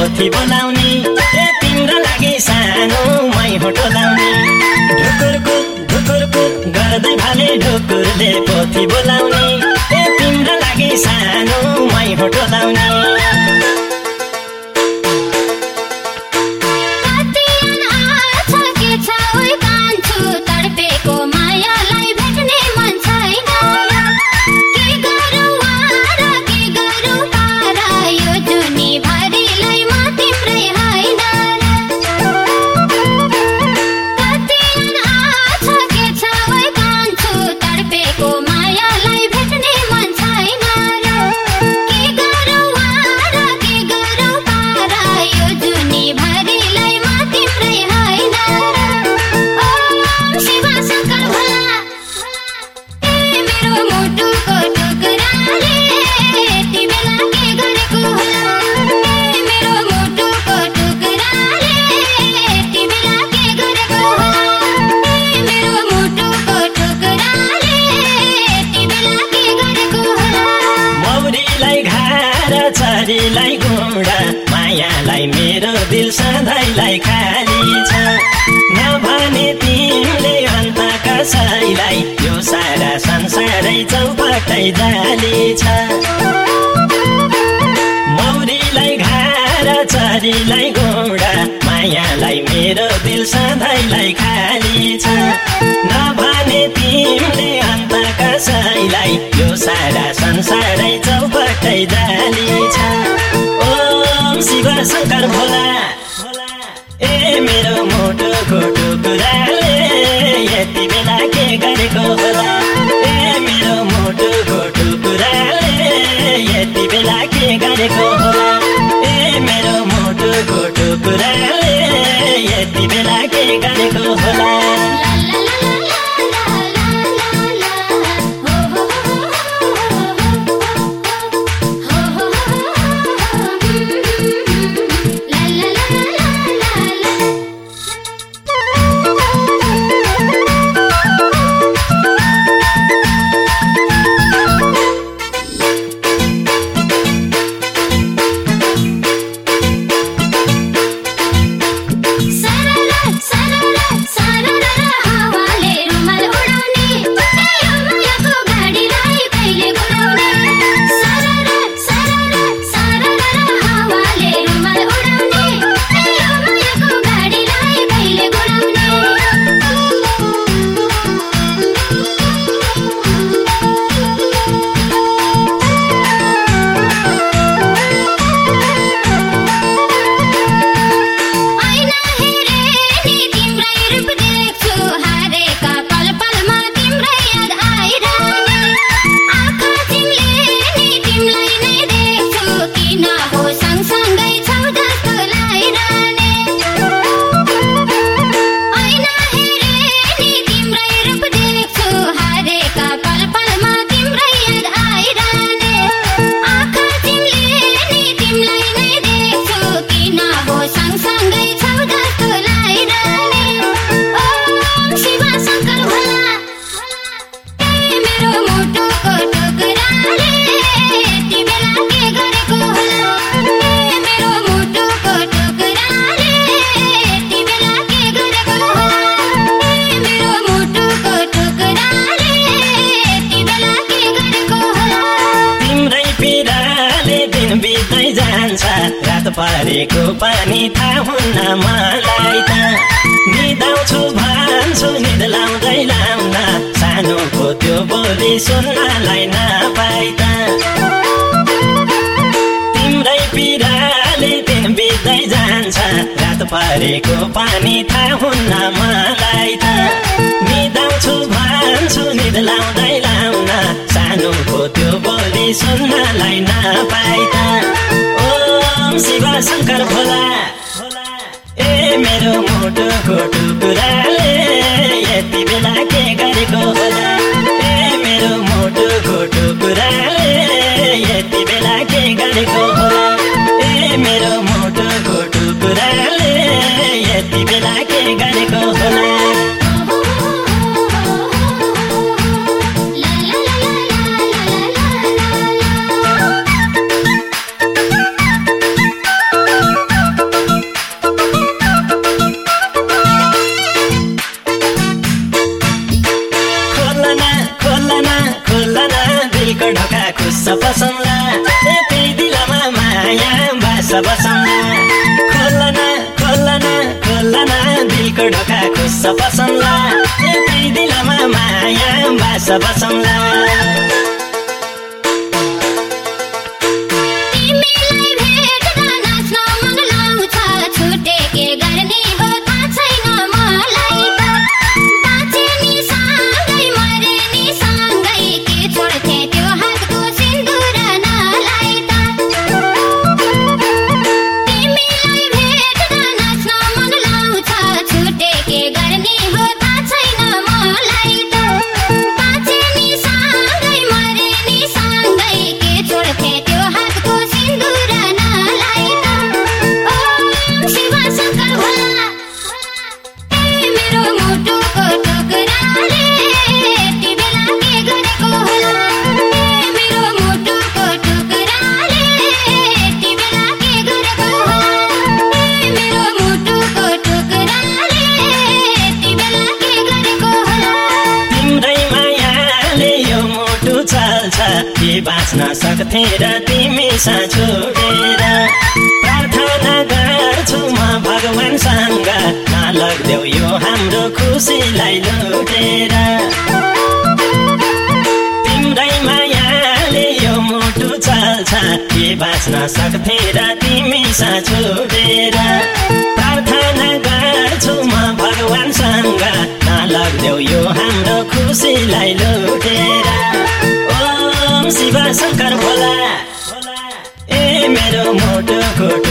पोथी बोलाउने ए तिम्रो लागि सानो मै होटो लाउने। ढुकुरको ढुकुरको गर्दै भने ढुकुरले पोथी बोलाउने ए तिम्रो लागि सानो मै होटो लाउने। मायालाई मेरो दिल सधैँलाई खाली छ। नभने तिमीले अन्त कसैलाई यो सारा संसारै चौपटै जाली छ। मौरीलाई घार चरीलाई घोडा मायालाई मेरो दिल सधैँलाई खाली छ। नभने तिमीले अन्त कसैलाई यो सारा संसारै चौपटै जाली छ। ओम शङ्कर भोला। ए, मेरो मोटो खोटो कुराले यति बेला के गरेको होला ए, मेरो मोटो खोटो कुराले यति बेला के गरेको होला ए, मेरो मोटो खोटो कुराले यति बेला के गरेको होला परेको पानी थाहा हुन्न मलाई त। निदाउँछु भन्छु निद लाउँदै लाउन सानोको त्यो बोली सुन्नलाई नपाइ त। तिम्रै पिराले दिन बित्दै जान्छ। रात परेको पानी थाहा हुन्न मलाई त। निदाउँछु भन्छु निद लाउँदै लाउन सानोको त्यो बोली सुन्नलाई नपाइ त। ओम शिव शङ्कर भोला ए मेरो मुटु खोटु कुराले ढोका खुस पसौला ए त्यही दिलमा माया बास बसौला दिलको खुस माया बास बसौला बाँच्न सक्थे र तिमीसँग छुटेर प्रार्थना गर्छु म भगवान्सँग नलग्देऊ यो हाम्रो खुसीलाई लुटेर। तिम्रै मायाले यो मुटु चल्छ। के बाँच्न सक्थे र तिमीसँग छुटेर प्रार्थना गर्छु म भगवान्सँग नलग्देऊ यो हाम्रो खुसीलाई लुटेर। शिव शङ्कर भोला ए मेरो मुटुको टुकुराले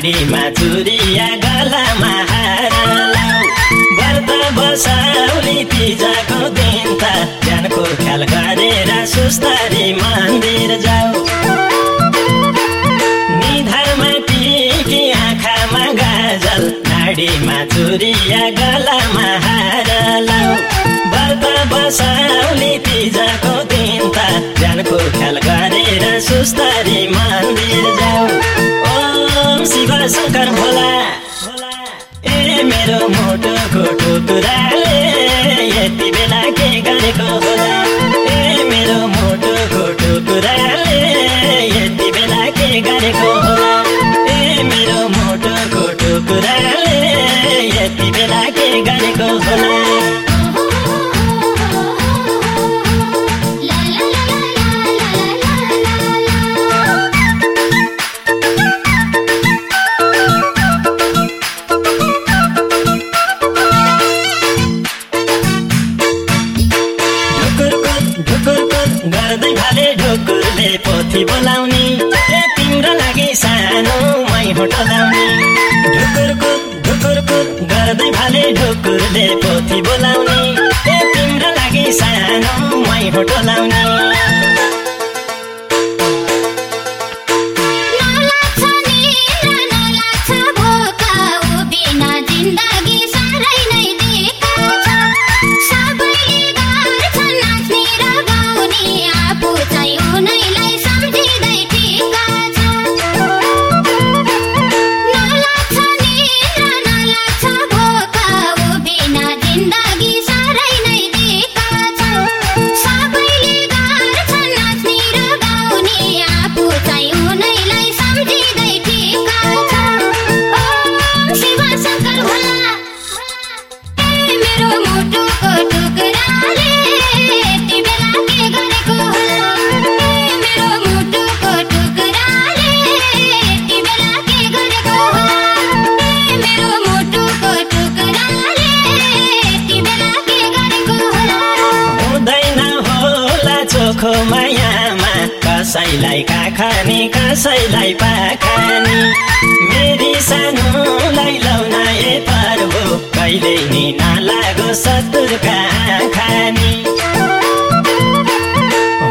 नाडीमा चुरिया गलामा हार। बसाउली तिजाको दिन त ज्यानको ख्याल गरेर सुस्तारी मन्दिर जाऊ। निधारमा टिकी आँखामा गाजल नाडीमा चुरिया गलामा हार लाउ व्रत बसाउली तिजाको दिन त ज्यानको ख्याल गरेर सुस्तारी मन्दिर टुकुराले यति बेला के गरेको होला ए मेरो मुटुको टुकुराले यति बेला के गरेको होला ए मेरो मुटुको टुकुराले यति बेला के गरेको होला गुरुदेव पोथी बोलाउने। तिम्रो लागि सानो मै होटो लाउने। कहिले नि नलागो सतुरका खानी।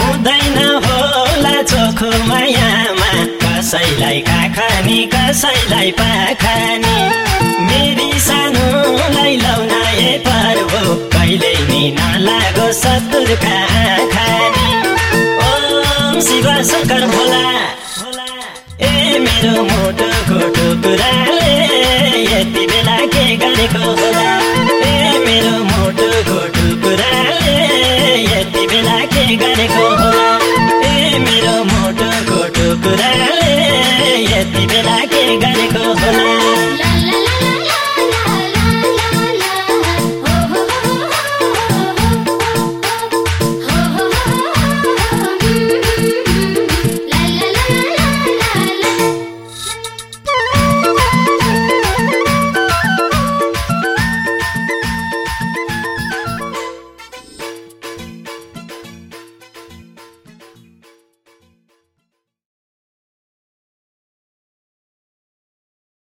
हुँदैन होला चोखो मायामा कसैलाई काखानी कसैलाई पाखानी। मेरी सानोलाई लाउन ए पर्वो कहिले नि नलागो सतुरका खानी ओम शिव शङ्कर भोला। मेरो मोटो टुकुराले यति बेला के गरेको होला ए मेरो मोटो टुकुराले यति बेला के गरेको होला ए मेरो मोटो टुकुराले यति बेला के गरेको होला